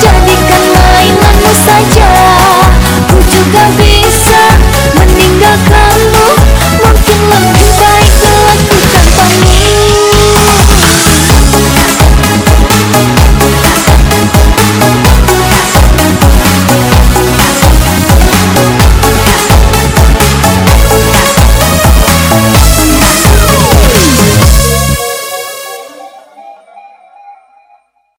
don't